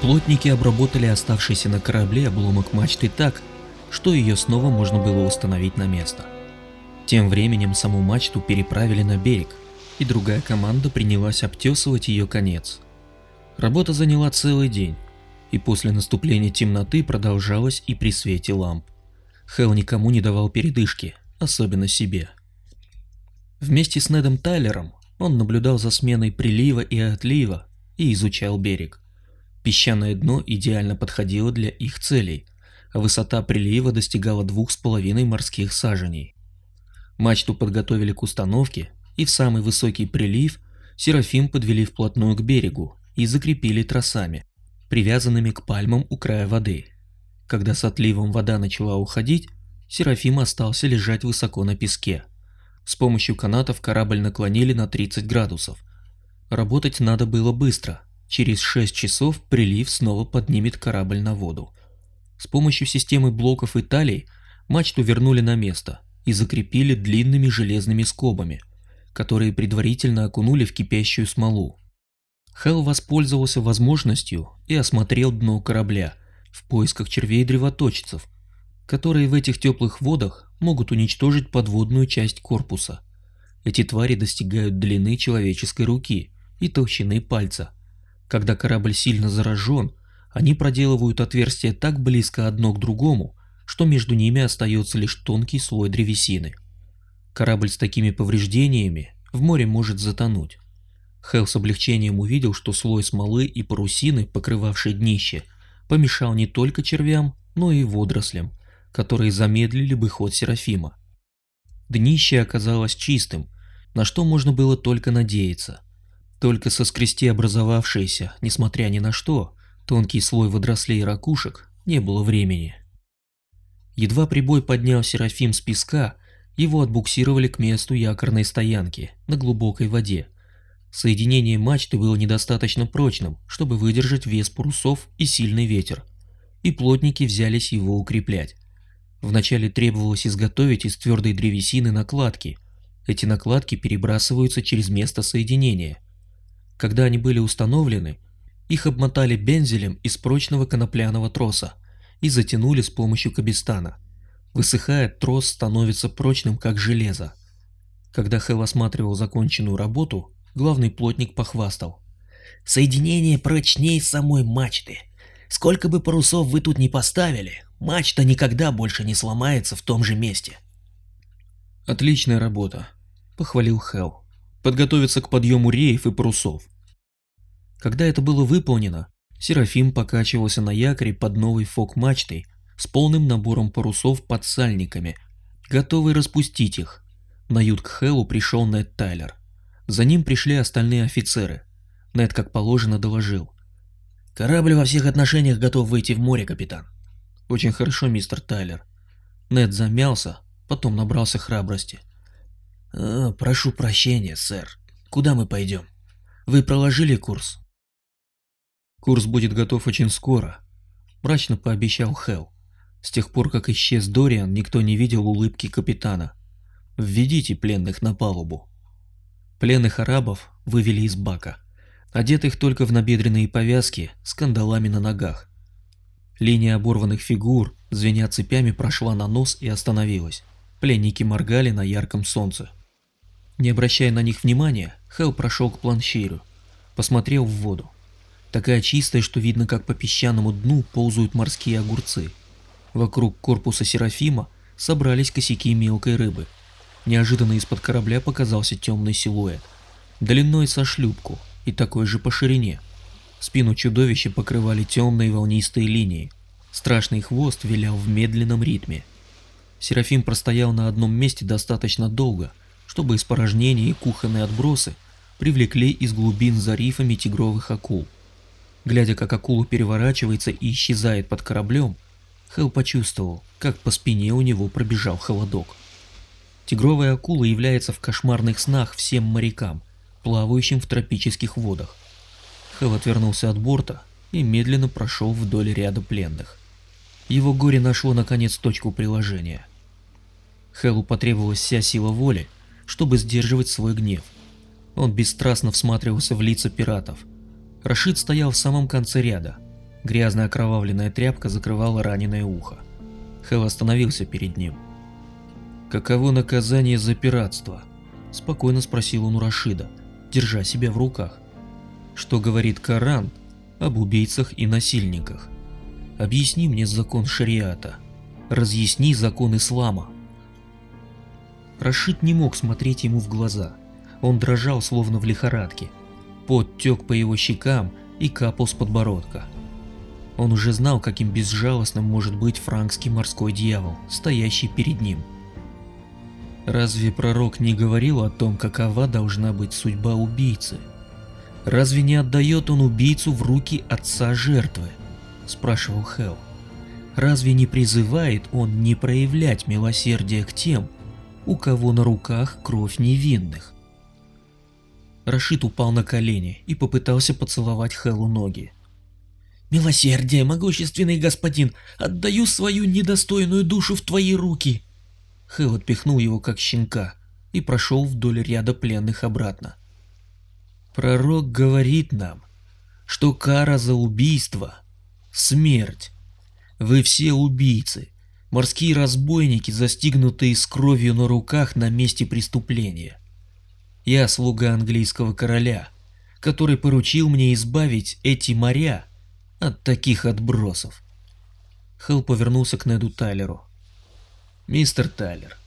Плотники обработали оставшийся на корабле обломок мачты так, что ее снова можно было установить на место. Тем временем саму мачту переправили на берег, и другая команда принялась обтесывать ее конец. Работа заняла целый день, и после наступления темноты продолжалась и при свете ламп. Хелл никому не давал передышки, особенно себе. Вместе с Недом Тайлером он наблюдал за сменой прилива и отлива и изучал берег. Песчаное дно идеально подходило для их целей, а высота прилива достигала двух с половиной морских саженей. Мачту подготовили к установке, и в самый высокий прилив Серафим подвели вплотную к берегу и закрепили тросами, привязанными к пальмам у края воды. Когда с отливом вода начала уходить, Серафим остался лежать высоко на песке. С помощью канатов корабль наклонили на 30 градусов. Работать надо было быстро. Через 6 часов прилив снова поднимет корабль на воду. С помощью системы блоков и талий мачту вернули на место и закрепили длинными железными скобами, которые предварительно окунули в кипящую смолу. Хелл воспользовался возможностью и осмотрел дно корабля в поисках червей-древоточцев, которые в этих теплых водах могут уничтожить подводную часть корпуса. Эти твари достигают длины человеческой руки и толщины пальца. Когда корабль сильно заражен, они проделывают отверстия так близко одно к другому, что между ними остается лишь тонкий слой древесины. Корабль с такими повреждениями в море может затонуть. Хелл с облегчением увидел, что слой смолы и парусины, покрывавший днище, помешал не только червям, но и водорослям, которые замедлили бы ход Серафима. Днище оказалось чистым, на что можно было только надеяться. Только соскрести образовавшееся, несмотря ни на что, Тонкий слой водорослей и ракушек, не было времени. Едва прибой поднял Серафим с песка, его отбуксировали к месту якорной стоянки на глубокой воде. Соединение мачты было недостаточно прочным, чтобы выдержать вес парусов и сильный ветер, и плотники взялись его укреплять. Вначале требовалось изготовить из твердой древесины накладки. Эти накладки перебрасываются через место соединения. Когда они были установлены, их обмотали бензелем из прочного конопляного троса и затянули с помощью кабестана. Высыхает, трос становится прочным, как железо. Когда Хэл осматривал законченную работу, главный плотник похвастал. «Соединение прочнее самой мачты. Сколько бы парусов вы тут не поставили, мачта никогда больше не сломается в том же месте». «Отличная работа», — похвалил Хэл. «Подготовиться к подъему реев и парусов. Когда это было выполнено, Серафим покачивался на якоре под новой фок-мачтой с полным набором парусов под сальниками, готовый распустить их. На ют к Хеллу пришел Нед Тайлер. За ним пришли остальные офицеры. Нед, как положено, доложил. «Корабль во всех отношениях готов выйти в море, капитан». «Очень хорошо, мистер Тайлер». Нед замялся, потом набрался храбрости. «Э, «Прошу прощения, сэр. Куда мы пойдем? Вы проложили курс?» Курс будет готов очень скоро, мрачно пообещал Хел. С тех пор, как исчез Дориан, никто не видел улыбки капитана. Введите пленных на палубу. Пленных арабов вывели из бака, одетых только в набедренные повязки с кандалами на ногах. Линия оборванных фигур, звеня цепями, прошла на нос и остановилась. Пленники моргали на ярком солнце. Не обращая на них внимания, Хел прошел к планширу, посмотрел в воду такая чистая, что видно, как по песчаному дну ползают морские огурцы. Вокруг корпуса Серафима собрались косяки мелкой рыбы. Неожиданно из-под корабля показался темный силуэт, длиной со шлюпку и такой же по ширине. Спину чудовища покрывали темные волнистые линии. Страшный хвост вилял в медленном ритме. Серафим простоял на одном месте достаточно долго, чтобы испорожнения и кухонные отбросы привлекли из глубин за рифами тигровых акул. Глядя, как акула переворачивается и исчезает под кораблем, Хэл почувствовал, как по спине у него пробежал холодок. Тигровая акула является в кошмарных снах всем морякам, плавающим в тропических водах. Хэл отвернулся от борта и медленно прошел вдоль ряда пленных. Его горе нашло наконец точку приложения. Хэлу потребовалась вся сила воли, чтобы сдерживать свой гнев. Он бесстрастно всматривался в лица пиратов – Рашид стоял в самом конце ряда. Грязная окровавленная тряпка закрывала раненое ухо. Хэл остановился перед ним. «Каково наказание за пиратство?» – спокойно спросил он у Рашида, держа себя в руках. «Что говорит Коран об убийцах и насильниках? Объясни мне закон шариата. Разъясни закон ислама». Рашид не мог смотреть ему в глаза. Он дрожал, словно в лихорадке. Пот тек по его щекам и капал с подбородка. Он уже знал, каким безжалостным может быть франкский морской дьявол, стоящий перед ним. Разве пророк не говорил о том, какова должна быть судьба убийцы? Разве не отдает он убийцу в руки отца жертвы? Спрашивал Хелл. Разве не призывает он не проявлять милосердие к тем, у кого на руках кровь невинных? Рашид упал на колени и попытался поцеловать Хеллу ноги. «Милосердие, могущественный господин, отдаю свою недостойную душу в твои руки!» Хэл отпихнул его как щенка и прошел вдоль ряда пленных обратно. Пророк говорит нам, что кара за убийство — смерть. Вы все убийцы, морские разбойники, застигнутые с кровью на руках на месте преступления. Я слуга английского короля, который поручил мне избавить эти моря от таких отбросов. Хелл повернулся к Неду Тайлеру. «Мистер Тайлер,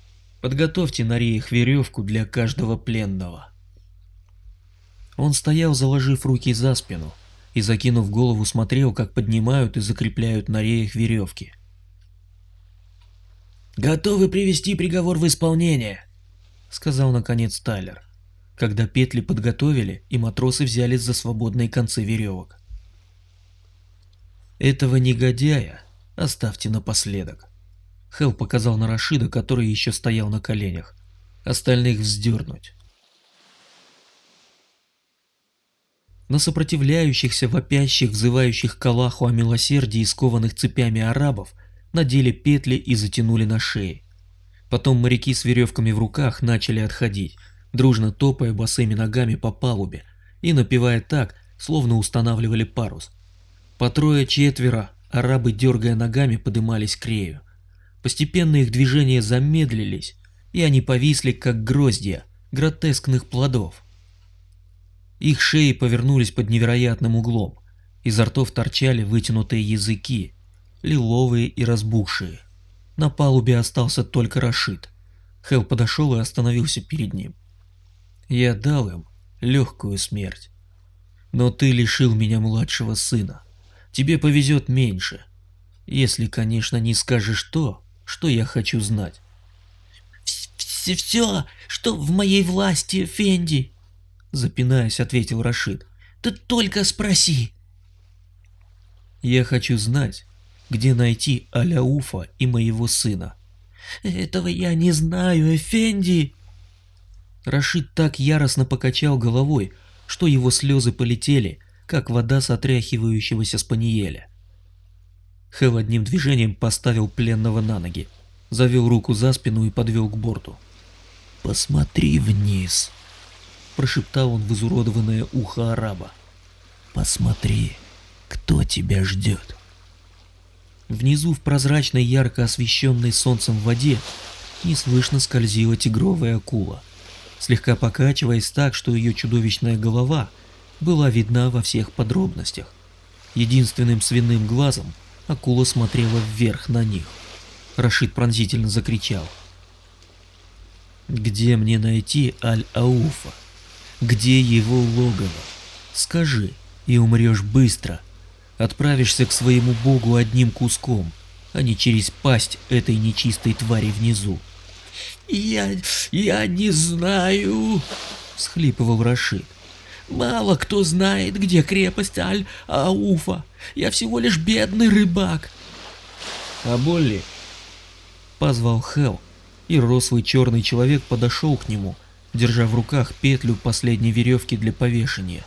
подготовьте на реях веревку для каждого пленного». Он стоял, заложив руки за спину, и, закинув голову, смотрел, как поднимают и закрепляют на реях веревки. «Готовы привести приговор в исполнение», — сказал наконец Тайлер когда петли подготовили и матросы взялись за свободные концы веревок. Этого негодяя оставьте напоследок. Хелл показал на Рашида, который еще стоял на коленях. Остальных вздернуть. На сопротивляющихся, вопящих, взывающих к Аллаху о милосердии скованных цепями арабов надели петли и затянули на шее. Потом моряки с веревками в руках начали отходить, дружно топая босыми ногами по палубе и напевая так, словно устанавливали парус. По трое-четверо арабы, дергая ногами, подымались к рею. Постепенно их движения замедлились, и они повисли, как гроздья гротескных плодов. Их шеи повернулись под невероятным углом, изо ртов торчали вытянутые языки, лиловые и разбухшие. На палубе остался только Рашид. Хел подошел и остановился перед ним. Я дал им легкую смерть. Но ты лишил меня младшего сына. Тебе повезет меньше. Если, конечно, не скажешь то, что я хочу знать. Все, все, что в моей власти, Фенди, запинаясь, ответил Рашид. Ты только спроси. Я хочу знать, где найти Аляуфа и моего сына. Этого я не знаю, Эфенди. Рашид так яростно покачал головой, что его слезы полетели, как вода с отряхивающегося спаниеля. Хэл одним движением поставил пленного на ноги, завел руку за спину и подвел к борту. «Посмотри вниз», — прошептал он в изуродованное ухо араба. «Посмотри, кто тебя ждет». Внизу в прозрачной ярко освещенной солнцем воде неслышно скользила тигровая акула — слегка покачиваясь так, что ее чудовищная голова была видна во всех подробностях. Единственным свиным глазом акула смотрела вверх на них. Рашид пронзительно закричал. «Где мне найти Аль-Ауфа? Где его логово? Скажи, и умрешь быстро. Отправишься к своему богу одним куском, а не через пасть этой нечистой твари внизу. «Я... я не знаю», — схлипывал Рашид. «Мало кто знает, где крепость Аль-Ауфа. Я всего лишь бедный рыбак». «А Болли?» — позвал Хел, и рослый черный человек подошел к нему, держа в руках петлю последней веревки для повешения.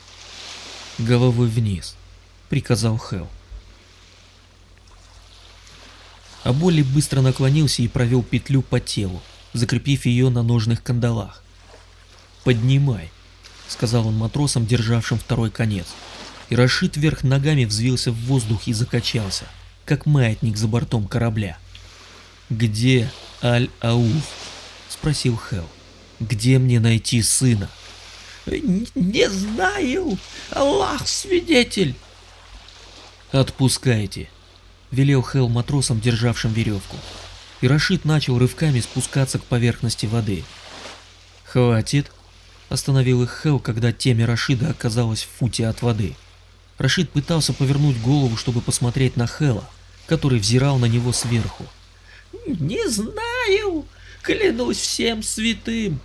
«Головой вниз», — приказал Хел. А Болли быстро наклонился и провел петлю по телу закрепив ее на ножных кандалах. «Поднимай», — сказал он матросам, державшим второй конец. и Рашид вверх ногами взвился в воздух и закачался, как маятник за бортом корабля. «Где Аль-Ауф?» — спросил Хел. «Где мне найти сына?» «Не знаю, Аллах свидетель!» «Отпускайте!» — велел Хел матросам, державшим веревку. И Рашид начал рывками спускаться к поверхности воды. «Хватит!» — остановил их Хел, когда темя Рашида оказалась в футе от воды. Рашид пытался повернуть голову, чтобы посмотреть на Хела, который взирал на него сверху. «Не знаю, клянусь всем святым!»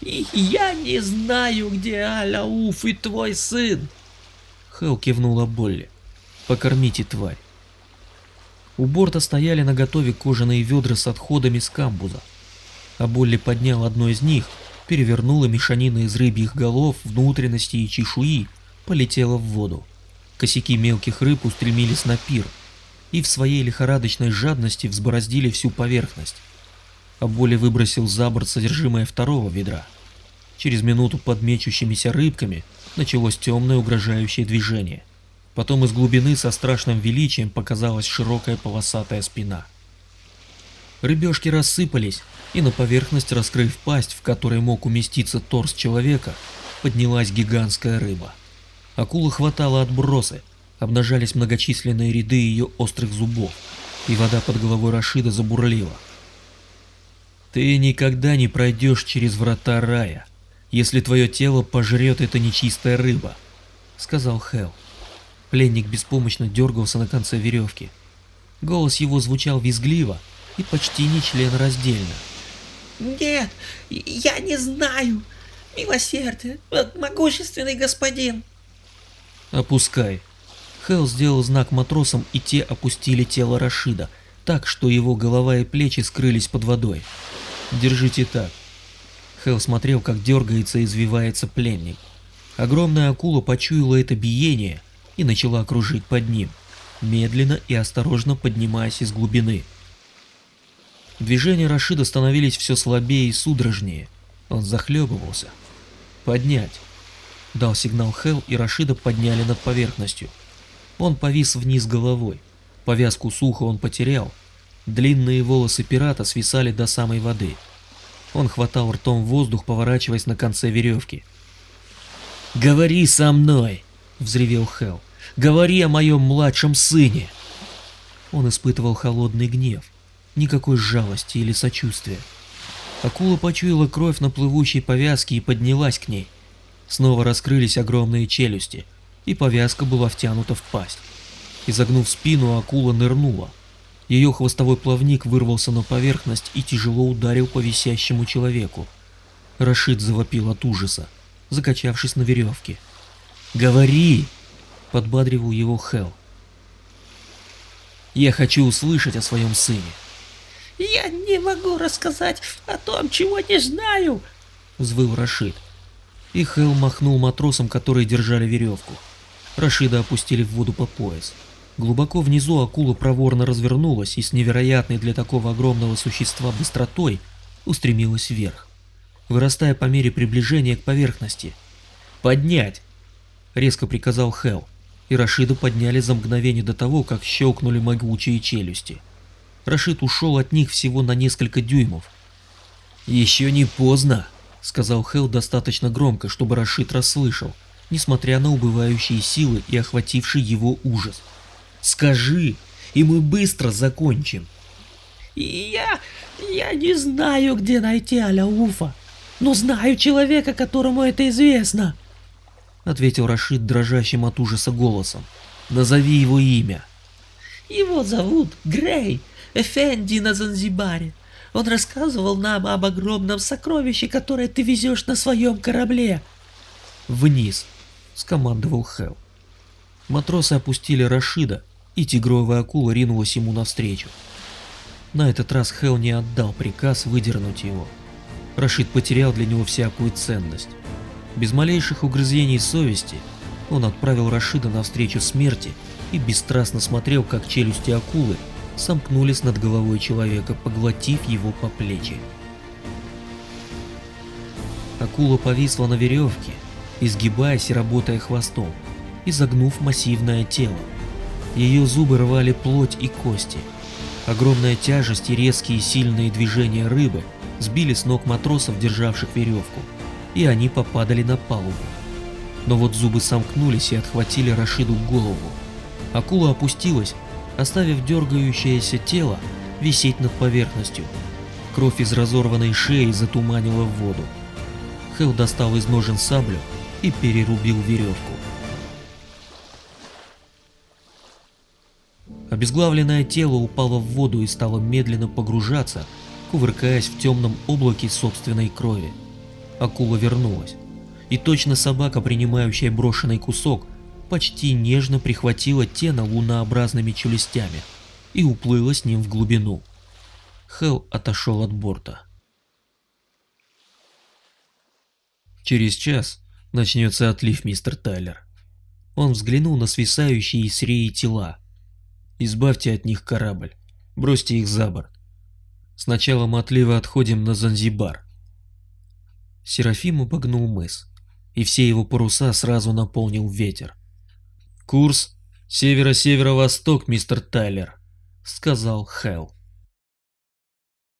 И я не знаю, где Аляуф и твой сын. Хэл кивнула Болли. Покормите тварь. У борта стояли на готове кожаные ведра с отходами с камбуза. А Болли поднял одно из них, перевернула мешанина из рыбьих голов, внутренностей и чешуи, полетела в воду. Косяки мелких рыб устремились на пир и в своей лихорадочной жадности взбороздили всю поверхность а Боли выбросил за борт содержимое второго ведра. Через минуту под мечущимися рыбками началось темное угрожающее движение. Потом из глубины со страшным величием показалась широкая полосатая спина. Рыбешки рассыпались, и на поверхность, раскрыв пасть, в которой мог уместиться торс человека, поднялась гигантская рыба. Акула хватала отбросы, обнажались многочисленные ряды ее острых зубов, и вода под головой Рашида забурлила. Ты никогда не пройдешь через врата рая, если твое тело пожрет эта нечистая рыба, сказал Хел. Пленник беспомощно дергался на конце веревки. Голос его звучал визгливо и почти нечленораздельно. «Нет, я не знаю. Милосердие, могущественный господин». «Опускай». Хел сделал знак матросам, и те опустили тело Рашида, так, что его голова и плечи скрылись под водой. Держите так. Хелл смотрел, как дергается и извивается пленник. Огромная акула почуяла это биение и начала кружить под ним, медленно и осторожно поднимаясь из глубины. Движения Рашида становились все слабее и судорожнее. Он захлебывался. «Поднять!» Дал сигнал Хелл, и Рашида подняли над поверхностью. Он повис вниз головой. Повязку сухо он потерял, Длинные волосы пирата свисали до самой воды. Он хватал ртом воздух, поворачиваясь на конце веревки. «Говори со мной!» — взревел Хел. «Говори о моем младшем сыне!» Он испытывал холодный гнев, никакой жалости или сочувствия. Акула почуяла кровь на плывущей повязке и поднялась к ней. Снова раскрылись огромные челюсти, и повязка была втянута в пасть. Изогнув спину, акула нырнула, ее хвостовой плавник вырвался на поверхность и тяжело ударил по висящему человеку. Рашид завопил от ужаса, закачавшись на веревке. «Говори!» — подбадривал его Хел. «Я хочу услышать о своем сыне». «Я не могу рассказать о том, чего не знаю!» — взвыл Рашид. И Хел махнул матросам, которые держали веревку. Рашида опустили в воду по пояс. Глубоко внизу акула проворно развернулась и с невероятной для такого огромного существа быстротой устремилась вверх, вырастая по мере приближения к поверхности. «Поднять!» — резко приказал Хел, и Рашида подняли за мгновение до того, как щелкнули могучие челюсти. Рашид ушел от них всего на несколько дюймов. «Еще не поздно!» — сказал Хел достаточно громко, чтобы Рашид расслышал, несмотря на убывающие силы и охвативший его ужас. Скажи, и мы быстро закончим. Я... я не знаю, где найти Аляуфа, но знаю человека, которому это известно. Ответил Рашид дрожащим от ужаса голосом. Назови его имя. Его зовут Грей, Эфенди на Занзибаре. Он рассказывал нам об огромном сокровище, которое ты везешь на своем корабле. Вниз, скомандовал Хел. Матросы опустили Рашида, и тигровая акула ринулась ему навстречу. На этот раз Хел не отдал приказ выдернуть его. Рашид потерял для него всякую ценность. Без малейших угрызений совести он отправил Рашида навстречу смерти и бесстрастно смотрел, как челюсти акулы сомкнулись над головой человека, поглотив его по плечи. Акула повисла на веревке, изгибаясь и работая хвостом. изогнув массивное тело. Ее зубы рвали плоть и кости. Огромная тяжесть и резкие сильные движения рыбы сбили с ног матросов, державших веревку, и они попадали на палубу. Но вот зубы сомкнулись и отхватили Рашиду голову. Акула опустилась, оставив дергающееся тело висеть над поверхностью. Кровь из разорванной шеи затуманила в воду. Хелл достал из ножен саблю и перерубил веревку. Обезглавленное тело упало в воду и стало медленно погружаться, кувыркаясь в темном облаке собственной крови. Акула вернулась, и точно собака, принимающая брошенный кусок, почти нежно прихватила тена лунообразными челюстями и уплыла с ним в глубину. Хелл отошел от борта. Через час начнется отлив, мистер Тайлер. Он взглянул на свисающие с реи тела. Избавьте от них корабль, бросьте их за борт. С началом отлива отходим на Занзибар. Серафим обогнул мыс, и все его паруса сразу наполнил ветер. «Курс северо-северо-восток, мистер Тайлер», — сказал Хелл.